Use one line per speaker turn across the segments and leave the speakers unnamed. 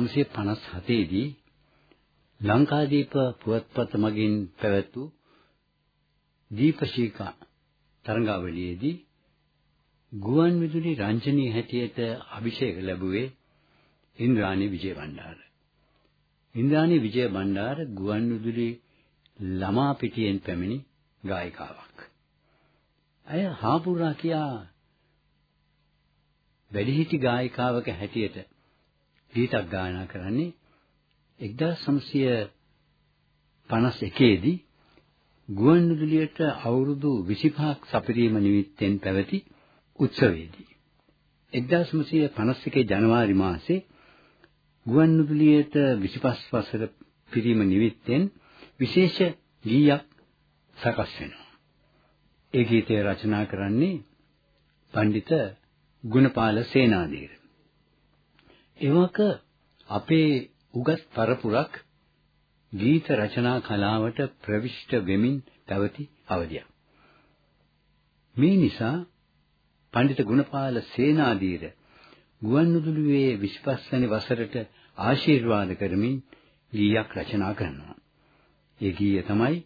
1957 දී ලංකාදීප පුවත්පත මගින් පැවැතු දීපශීකා තරඟාවලියේදී ගුවන් විදුලි රංජනී හැටියට අභිෂේක ලැබුවේ ඉන්ද්‍රාණි විජේවණ්ඩාර. ඉන්ද්‍රාණි විජේවණ්ඩාර ගුවන් විදුලි ළමා පිටියෙන් පැමිණි ගායිකාවක්. ඇය හාපුරා කියා වැඩිහිටි ගායිකාවක හැටියට ගීතක් ගායනා කරන්නේ 1951 දී ගුවන්විදුලියට අවුරුදු 25ක් සපිරීම නිමිත්තෙන් පැවති උත්සවයේදී 1951 ජනවාරි මාසේ ගුවන්විදුලියට 25 වසර පිරීම නිමිත්තෙන් විශේෂ ගීයක් සකස් වෙනවා. ඒ ගීතය රචනා කරන්නේ පඬිත ගුණපාල සේනාදීර. එවක අපේ උගත් පරපුරක් ගීත රචනා කලාවට ප්‍රවිෂ්ඨ වෙමින් පැවති අවධියක්. මේ නිසා පඬිත ගුණපාල සේනාදීර ගුවන්විදුලියේ 25 වෙනි වසරට ආශිර්වාද කරමින් ගීයක් රචනා කරනවා. ඒ ගීය තමයි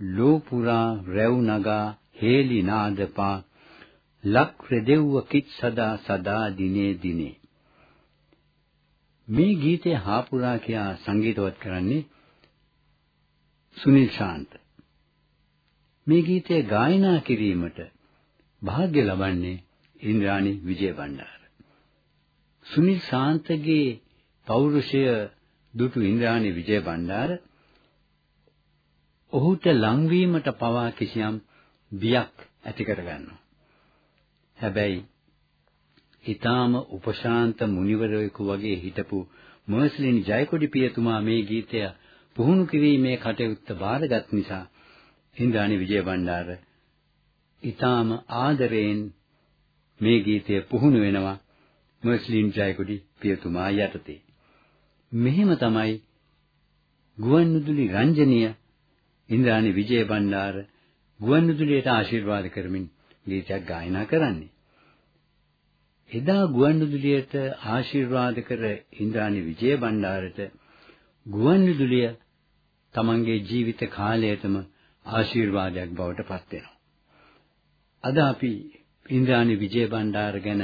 ලෝපුරා රැව් නගා හේලි නාදපා ලක් රෙදෙව්ව කිත් සදා සදා දිනේ දිනේ මේ ගීතය හාපුරා කියා සංගීතවත් කරන්නේ සුනිල් ශාන්ත. මේ ගීතය ගායනා කිරීමට වාග්ය ලබන්නේ ඉන්ද්‍රාණි විජේබණ්ඩාර. සුනිල් ශාන්තගේ පෞරුෂය දුටු ඉන්ද්‍රාණි විජේබණ්ඩාර ඔහුට ලංවීමට පවා කිසියම් බියක් ඇති කරගන්නවා. හැබැයි ඊටාම උපශාන්ත මුනිවරයෙකු වගේ හිටපු මර්ස්ලින් ජයකොඩි පියතුමා මේ ගීතය පුහුණු කිරීමේ කටයුත්ත බාරගත් නිසා හින්දානි විජයබණ්ඩාර ඊටාම ආදරයෙන් මේ ගීතය පුහුණු වෙනවා මර්ස්ලින් ජයකොඩි පියතුමා යටතේ. මෙහෙම තමයි ගුවන්විදුලි රංජනීය ඉන්ද්‍රාණි විජයබණ්ඩාර ගුවන්විදුලියට ආශිර්වාද කරමින් ගීතයක් ගායනා කරන්නේ. එදා ගුවන්විදුලියට ආශිර්වාද කර ඉන්ද්‍රාණි විජේබණ්ඩාරට ගුවන්විදුලිය තමන්ගේ ජීවිත කාලයටම ආශිර්වාදයක් බවට පත් වෙනවා. අද අපි ඉන්ද්‍රාණි විජේබණ්ඩාර ගැන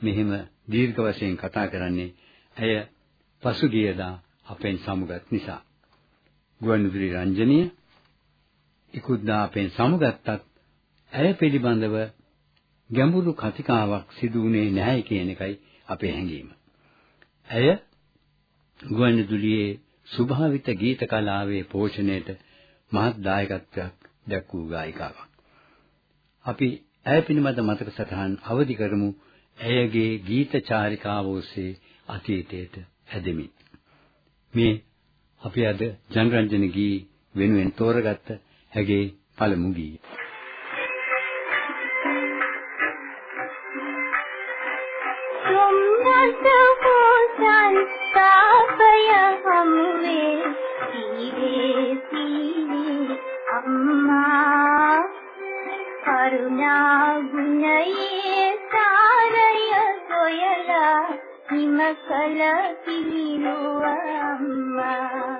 මෙහෙම දීර්ඝ වශයෙන් කතා කරන්නේ ඇය පසුගියදා අපෙන් සමුගත් නිසා. ගුවන්විදුලි රංජනීය ඉක්ුද්දා අපෙන් සමුගත්තත් ඇය පිළිබඳව ගැඹුරු කතිකාවක් සිදු වුණේ නැහැ කියන එකයි අපේ හැඟීම. ඇය ගුවන්විදුලියේ ස්වභාවිත ගීත කලාවේ පෝෂණයට මහත් දායකත්වයක් දක්වූ ගායිකාවක්. අපි ඇය පිළිබඳ මතක සටහන් අවදි කරමු ඇයගේ ගීත චාරිකාව ඔස්සේ අතීතයට ඇදෙමින්. මේ අපි අද ජනරන්ජන ගී වෙනුවෙන් තෝරගත්ත ඇගේ පළමු ගීය.
කරුණා ගුණයේ සාරය සොයලා හිම කල පිළිනුව අම්මා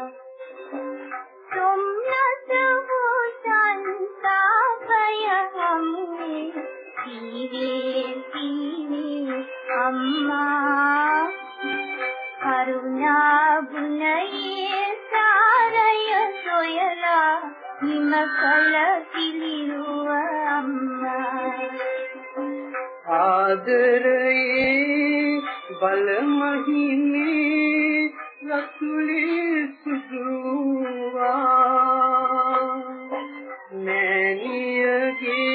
සොම්නස වූ සංස්ථාපය හමුවේ සීවේ සීවේ අම්මා කරුණා ගුණයේ සාරය සොයලා හිම කල පිළිරුව
ආදරයේ බලමහිමේ රතුලේ සුදුවා. මෑණියගේ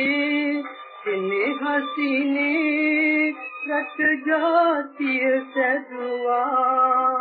සිනහසිනේ රට ජාතිය සැදුවා.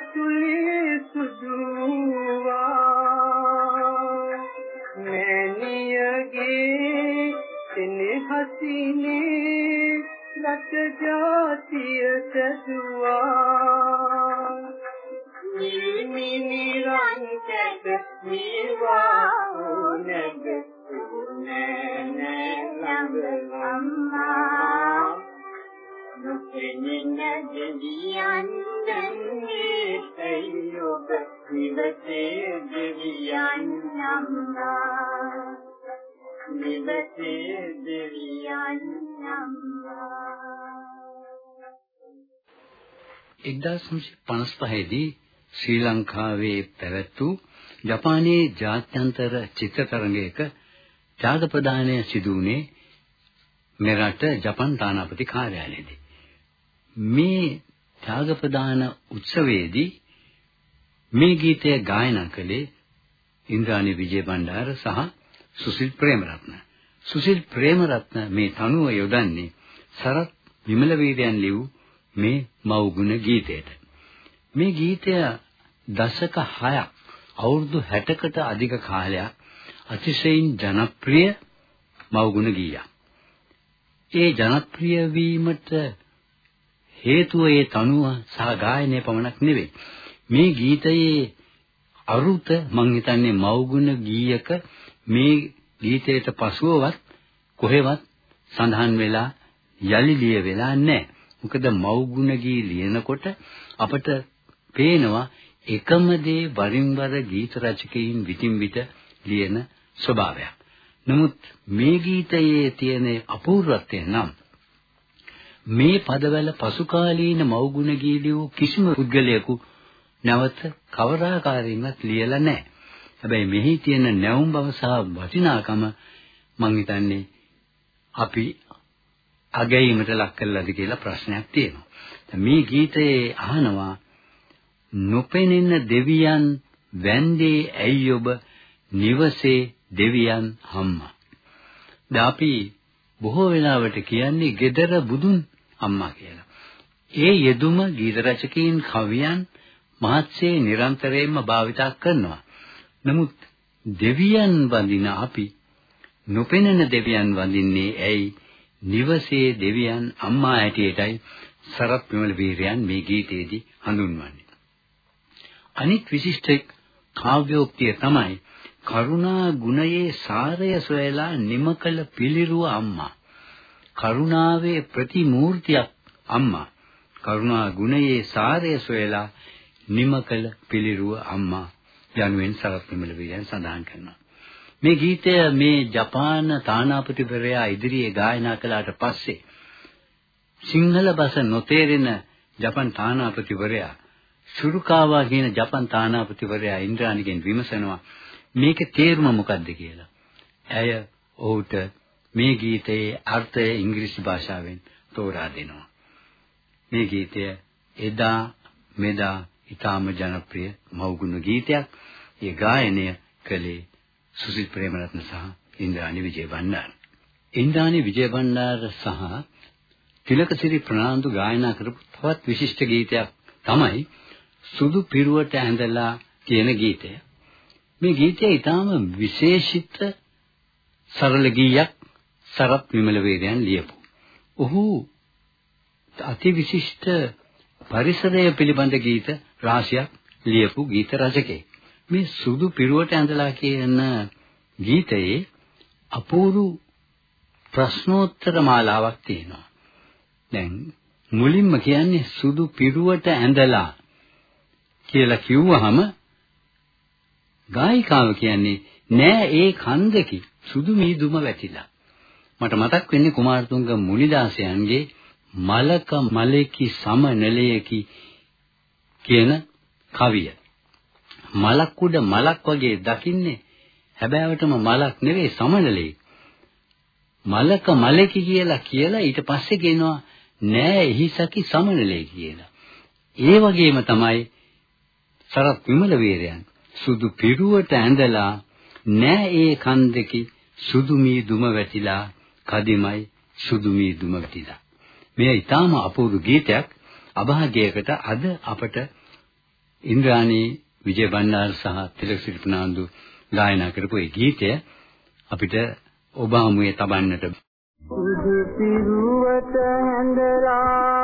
ලතුලේ සුදුවා මෑණියගේ සෙනෙහසිනේ ලත ජාතිය සැදුවා නිල්මිනි රංකත මේවා
1955 දී ශ්‍රී ලංකාවේ පැවැත් වූ ජපානයේ ජාත්‍යන්තර චිත්‍ර තරඟයක ත්‍යාග ප්‍රදානය සිදු වුණේ මෙරට ජපන් තානාපති කාර්යාලයේදී. මේ ත්‍යාග ප්‍රදාන උත්සවයේදී මේ ගීතය ගායනා කළේ ඉන්ද්‍රාණි විජේබණ්ඩාර සහ සුසිල් ප්‍රේමරත්න. සුසිල් ප්‍රේමරත්න මේ තනුව යොදන්නේ සරත් විමල වීරයන් ලියූ මේ මව්ගුණ ගීතයට. මේ ගීතය දශක 6ක් අවුරුදු 60කට අධික කාලයක් අතිශයින් ජනප්‍රිය මව්ගුණ ගීයක්. ඒ ජනප්‍රිය වීමට හේතුව ඒ තනුව සහ ගායනය පමණක් නෙවෙයි. මේ ගීතයේ අරුත මං හිතන්නේ මෞගුණ ගීයක මේ ගීතයට පසුවවත් කොහෙවත් සඳහන් වෙලා යලි ලිය වෙලා නැහැ. මොකද මෞගුණ ගී ලියනකොට අපට පේනවා එකම දේ වරින් වර ගීත රචකයින් විтин විට ලියන ස්වභාවයක්. නමුත් මේ ගීතයේ තියෙන අපූර්වත්වය නම් මේ පදවල පසුකාලීන මව්ගුණ ගී ලියූ කිසිම පුද්ගලයෙකු නැවත කවරාකාරයෙන්වත් ලියලා නැහැ. හැබැයි මෙහි තියෙන නැවුම් බව සහ වටිනාකම මං හිතන්නේ අපි අගැයීමට ලක් කළාද කියලා ප්‍රශ්නයක් තියෙනවා. මේ ගීතයේ අහනවා නොපෙනෙන දෙවියන් වැන්දේ ඇයි ඔබ නිවසේ දෙවියන් හම්මා. දැන් අපි බොහෝ වෙලාවට කියන්නේ gedara budun අම්මා කියලා. ඒ යෙදුම ගීත රචකයින් කවියන් මහත්සේ නිරන්තරයෙන්ම භාවිතා කරනවා. නමුත් දෙවියන් වඳින අපි නොපෙනෙන දෙවියන් වඳින්නේ ඇයි? නිවසේ දෙවියන් අම්මා ඇටියටයි සරත් විමල වීරයන් මේ ගීතයේදී හඳුන්වන්නේ. අනිත් විශිෂ්ට කාව්‍යෝක්තිය තමයි කරුණා ගුණයේ සාරය සොයලා නිමකල පිළිරුව අම්මා. කරුණාවේ ප්‍රතිමූර්තියක් අම්මා. කරුණා ගුණයේ සාරය සොයලා නිමකල පිළිරුව අම්මා යනුවෙන් සරත් විමල වීරයන් සඳහන් කරනවා. මේ ගීතය මේ ජපාන තානාපතිවරයා ඉදිරියේ ගායනා කළාට පස්සේ සිංහල බස නොතේරෙන ජපන් තානාපතිවරයා සුරුකාවා කියන ජපන් තානාපතිවරයා ඉන්ද්‍රාණිගෙන් විමසනවා මේකේ තේරුම මොකක්ද කියලා. ඇය ඔහුට මේ ගීතයේ අර්ථය ඉංග්‍රීසි භාෂාවෙන් තෝරා දෙනවා. මේ ගීතය එදා මෙදා ඊටාම ජනප්‍රිය මව්ගුණ ගීතයක්. ඒ ගායනය කළේ සුසිල් ප්‍රේමරත්න සහ ඉන්ද්‍රාණි විජේබණ්ඩාර. ඉන්ද්‍රාණි විජේබණ්ඩාර සහ තිලකසිරි ප්‍රනාන්දු ගායනා කරපු තවත් විශිෂ්ට ගීතයක් තමයි සුදු පිරුවට ඇඳලා කියන ගීතය. මේ ගීතය ඊටාම විශේෂිත සරල ගීයක් සරත් විමල වේදයන් ලියපු. ඔහු අති විශිෂ්ට පරිසරය පිළිබඳ ගීත රාශියක් ලියපු ගීත රචකයෙක්. මේ සුදු පිරුවට ඇඳලා කියන ගීතයේ අපූර්ව ප්‍රශ්නෝත්තර මාලාවක් තියෙනවා. දැන් මුලින්ම කියන්නේ සුදු පිරුවට ඇඳලා කියලා කිව්වහම ගායිකාව කියන්නේ නෑ ඒ කන්දකි සුදු මීදුම වැටිලා. මට මතක් වෙන්නේ කුමාරතුංග මුනිදාසයන්ගේ මලක මලෙකි සමනලයකි කියන කවිය. මලක් උඩ මලක් වගේ දකින්නේ හැබෑවටම මලක් නෙවෙයි සමනලෙක්. මලක මලෙකි කියලා කියලා ඊට පස්සේ කියනවා නෑ එහිසකි සමනලේ කියලා. ඒ වගේම තමයි සරත් විමල වීරයන් සුදු පිරුවට ඇඳලා නෑ ඒ කන් දෙකි සුදු මී දුම වැටිලා කදිමයි සුදු මී දුම වැටිලා. මේ ඊටාම අපූර්ව ගීතයක් අභාග්‍යයකට අද අපට ඉන්ද්‍රාණී විජය බණ්ඩාර සහ තිලකසිරි ප්‍රනාන්දු ගායනා කරපු ඒ ගීතය අපිට ඔබ හමුවේ තබන්නට
සුදු පිරුවට හැඳලා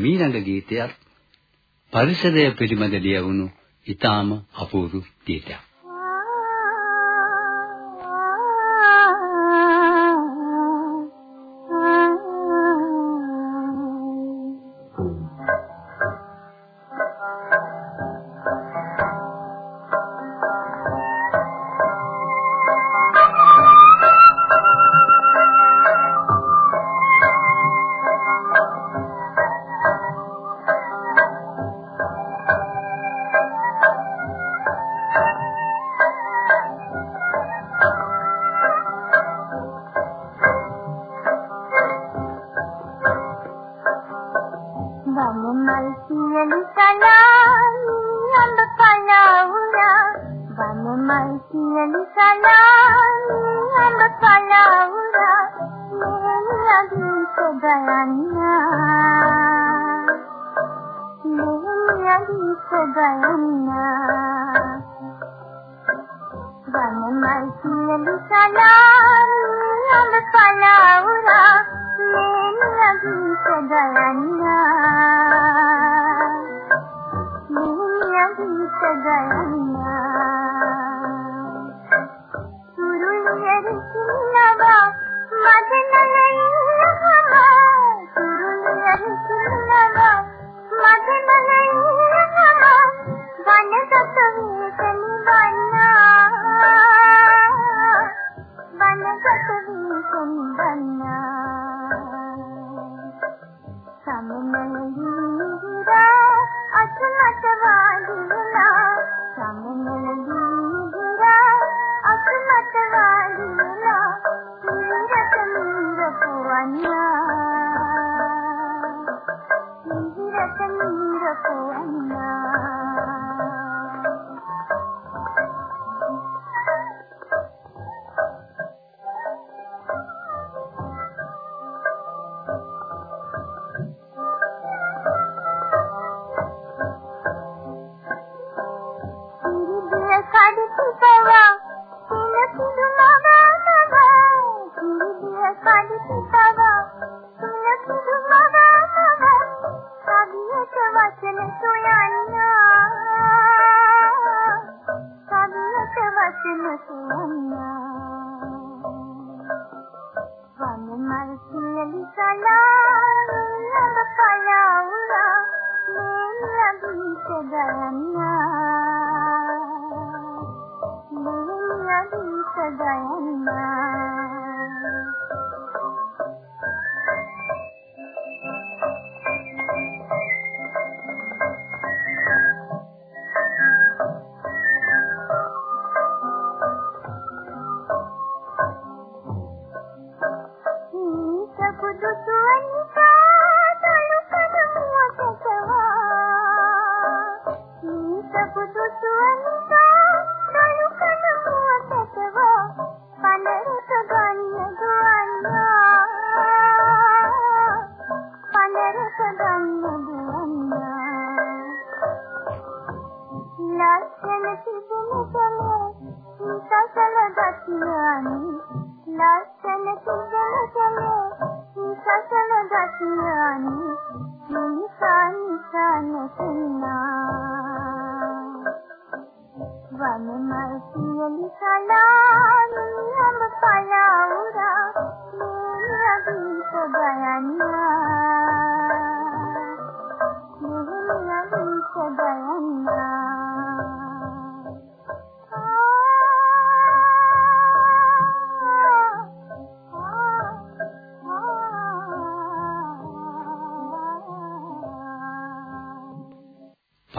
මීළඟ ගීතයත් පරිසරය පිළිබඳ ලියවුණු ඊටාම අපූර්ව ගීතයක්.
Oh.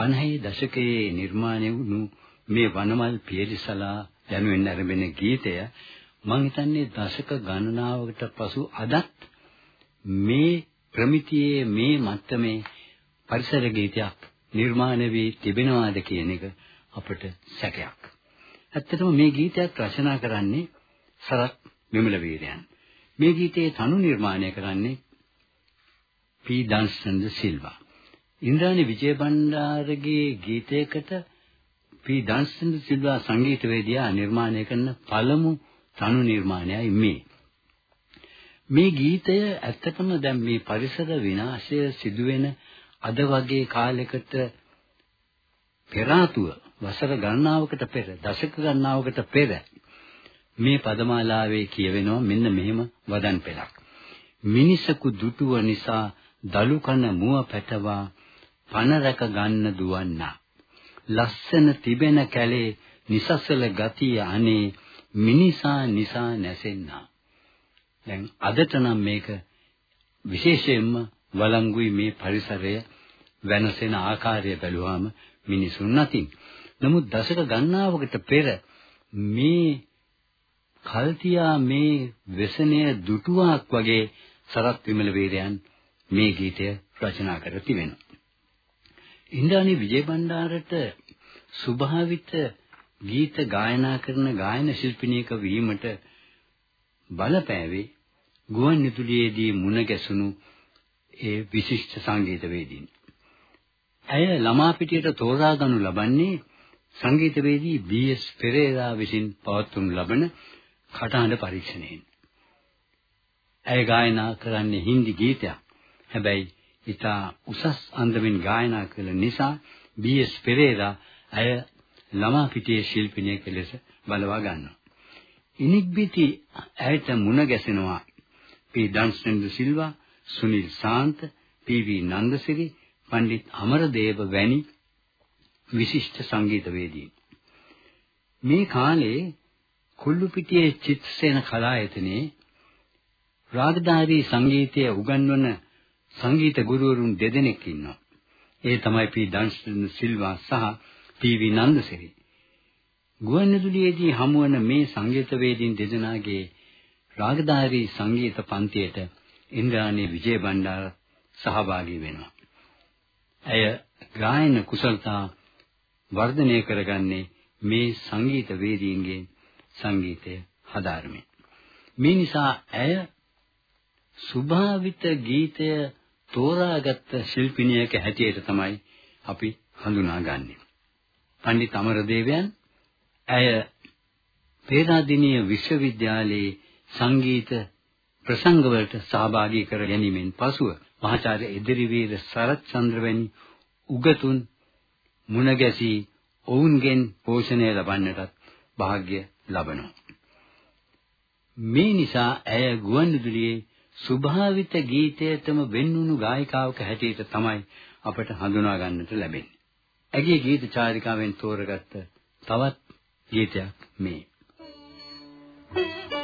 50 දශකයේ නිර්මාණය වුණු මේ වනමල් පියලිසලා යනුවෙන් අරඹෙන ගීතය මම හිතන්නේ දශක ගණනාවකට පසු අදත් මේ ප්‍රමිතියේ මේ මට්ටමේ පරිසර ගීතයක් නිර්මාණය වී තිබෙනවාද කියන එක අපට සැකයක්. ඇත්තටම මේ ගීතයක් රචනා කරන්නේ සරත් මෙමල වීරයන්. මේ ගීතයේ තනු නිර්මාණය කරන්නේ පී දන්ස්ටන් ද සිල්වා. ඉන්ද්‍රාණි විජයබණ්ඩාරගේ ගීතයකට පී දන්සන් සිල්වා සංගීතවේදියා නිර්මාණය කරන පළමු තනු නිර්මාණයයි මේ. මේ ගීතය ඇත්තටම දැන් මේ පරිසර විනාශය සිදුවෙන අද වගේ කාලයකට පෙර වසර ගණනාවකට පෙර දශක ගණනාවකට පෙර මේ පදමාලාවේ කියවෙනවා මෙන්න මෙහෙම වදන් පෙළක් මිනිසකු දුටුව නිසා දලු කන මුව පැටවා පන රැක ගන්න දුවන්නා ලස්සන තිබෙන කැලේ නිසසල ගතිය අනේ මිනිසා නිසා නැසෙන්නා දැන් අදට නම් මේක විශේෂයෙන්ම වළංගුයි මේ පරිසරය වෙනසෙන ආකාරය බැලුවාම මිනිසුන් අතින්. නමුත් දශක ගණනාවකට පෙර මේ කල්තියා මේ වෙසණය දුටුවාක් වගේ සරත් විමල වීරයන් මේ ගීතය රචනා කර තිබෙනවා. ඉන්ද්‍රාණි විජේබණ්ඩාරට ස්වභාවිත ගීත ගායනා කරන ගායන ශිල්පිනියක වීමට බලපෑවේ ගුවන් විදුලියේදී මුණ ගැසුණු ඒ විශිෂ්ට සංගීතවේදීන්. ඇය ළමා පිටියට තෝරා ගනු ලබන්නේ සංගීතවේදී බී.එස්. පෙරේරා විසින් පවත්වනු ලබන කටහඬ පරීක්ෂණයෙන්. ඇය ගායනා කරන්නේ හින්දි ගීතයක්. හැබැයි ඉතා උසස් අන්දමින් ගායනා කළ නිසා බී.එස්. පෙරේරා ඇය ළමා පිටියේ ශිල්පිනියෙක් ලෙස බලවා ගන්නවා. ඉනිග්බිති ඇයට මුණ ගැසෙනවා P Dunstan Silva, Sunil Santha, P V. Nandasiri, Pandit Amaradeva වැනි විශිෂ්ට සංගීතවේදීන්. මේ කාලේ කුල්ලුපිටියේ චිත්‍රසේන කලායතනයේ රාගධාරී සංගීතය උගන්වන සංගීත ගුරුවරුන් දෙදෙනෙක් ඉන්නවා. ඒ තමයි පී ඩන්ස්ටන් සිල්වා සහ පී.වී. නන්දසිරි. ගුවන්විදුලියේදී හමුවන මේ සංගීතවේදීන් දෙදෙනාගේ රාගධාරී සංගීත පන්තියට ඉන්ද්‍රාණී විජේබණ්ඩාර සහභාගී වෙනවා. ඇය ගායන කුසලතා වර්ධනය කරගන්නේ මේ සංගීත වේදීන්ගේ සංගීතය හදාරමින්. මේ නිසා ඇය සුභාවිත ගීතය තෝරාගත් ශිල්පිනියක හැටියට තමයි අපි හඳුනාගන්නේ. පණ්ඩිත අමරදේවයන් ඇය පේරාදෙණිය විශ්වවිද්‍යාලයේ සංගීත ප්‍රසංගවලට සහභාගී කර ගැනීමෙන් පසුව මහාචාර්ය එදිරිවීර සරච්චන්ද්‍ර වැනි උගතුන් මුණ ගැසී ඔවුන්ගෙන් පෝෂණය ලබන්නටත් වාග්ය ලබනවා. මේ නිසා ඇය ගුවන්විදුලියේ ස්වභාවිත ගීතයටම වෙන්වුණු ගායිකාවක හැටියට තමයි අපට හඳුනා ගන්නට ලැබෙන්නේ. ඇගේ ගීත චාරිකාවෙන් තෝරගත්ත තවත් ගීතයක් මේ.
ප්‍රති පිනිකා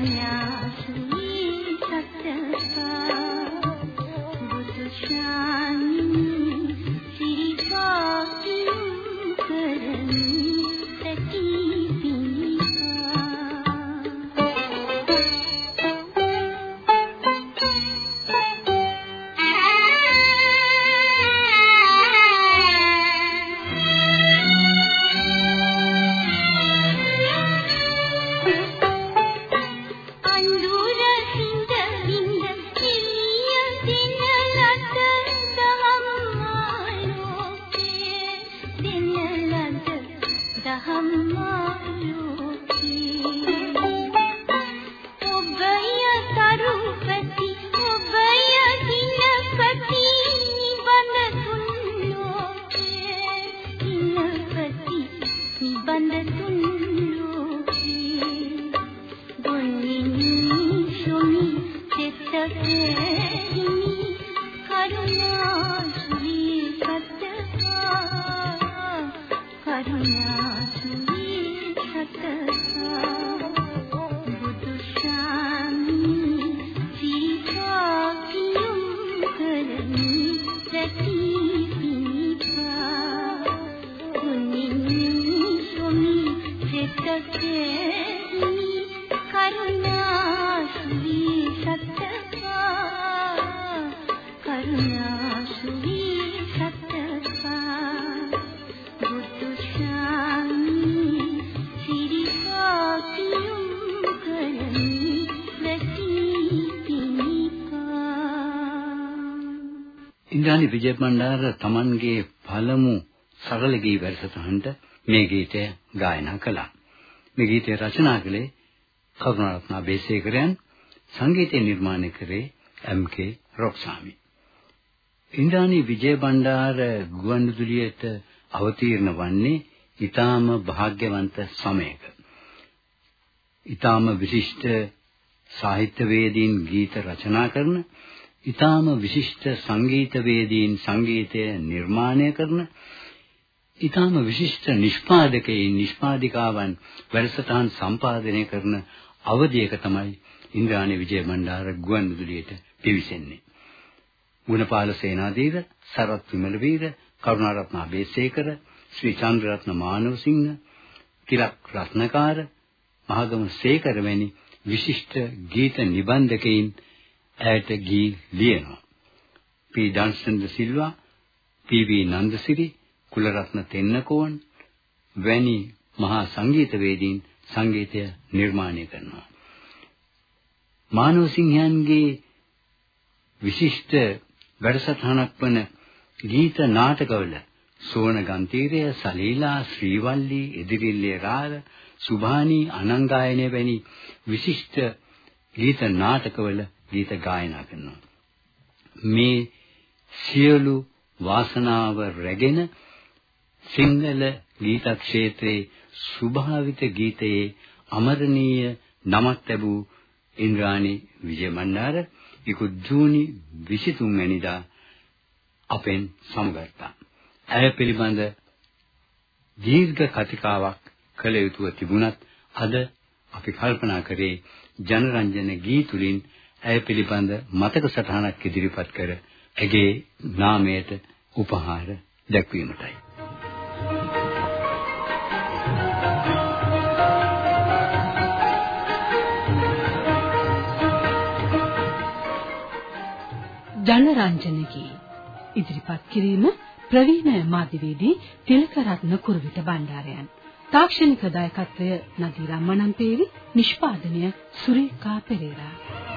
माया
ඉන්ද්‍රාණි විජයබණ්ඩාර තමන්ගේ පළමු සරල ගී වැඩසටහනට මේ ගීතය ගායනා කළා. මේ ගීතය රචනා කළේ කරුණාරත්න බේසේකරයන් සංගීතය නිර්මාණය කරේ එම්.කේ රොක්සාමි. ඉන්ද්‍රාණි විජයබණ්ඩාර ගුවන්විදුලියට අවතීර්ණ වන්නේ ඊටාම වාග්යවන්ත සමයක. ඊටාම විශිෂ්ට සාහිත්‍යවේදීන් ගීත රචනා කරන ඊටාම විශිෂ්ට සංගීතවේදීන් සංගීතය නිර්මාණය කරන ඊටාම විශිෂ්ට නිෂ්පාදකයින් නිෂ්පාදිකාවන් වැඩසටහන් සම්පාදනය කරන අවධියක තමයි ඉන්ද්‍රාණි විජය බණ්ඩාර ගුවන්විදුලියට පිවිසෙන්නේ. ගුණපාල සේනාධීර, සරත් විමලවීර, කරුණාරත්න අබේසේකර, ශ්‍රී චන්ද්‍රරත්න මානවසිංහ, තිලක් රත්නකාර, මහගම සේකර වැනි විශිෂ්ට ගීත නිබන්ධකයින් ඇයට ගී ලියනවා. P Dunstan de Silva, P V. Nandasiri, Kularatne Tennakoon වැනි මහා සංගීතවේදීන් සංගීතය නිර්මාණය කරනවා. මානව සිංහයන්ගේ විශිෂ්ට වැඩසටහනක් වන ගීත නාටකවල සෝන ගන්තීරය සලීලා ශ්‍රීවල්ලි ඉදිරිල්ලේ රාල සුභානි අනංගායනය වැනි විශිෂ්ට ගීත නාටකවල ගීත ගායනා කරනවා මේ සියලු වාසනාව රැගෙන සිංහල ගීත ක්ෂේත්‍රයේ ස්වභාවිත ගීතයේ අමරණීය නමක් ලැබූ ඉන්ද්‍රාණි විජයමණ්ඩාර ඉකුත් ජූනි 23 වෙනිදා අපෙන් සමගත්තා. ඇය පිළිබඳ දීර්ඝ කතිකාවක් කළ යුතුව තිබුණත් අද අපි කල්පනා කරේ ජනරන්ජන ගී තුලින් ඇය පිළිබඳ මතක සටහනක් ඉදිරිපත් කර ඇගේ නාමයට උපහාර දැක්වීමටයි.
ජනරංජනගේ ඉදිරිපත් කිරීම ප්‍රවීණ මාධ්‍යවේදී තිලකරත්න කුරුවිට බණ්ඩාරයන් තාක්ෂණික දායකත්වය නදීරා මනම්පේරි නිෂ්පාදනය සුරේකා පෙරේරා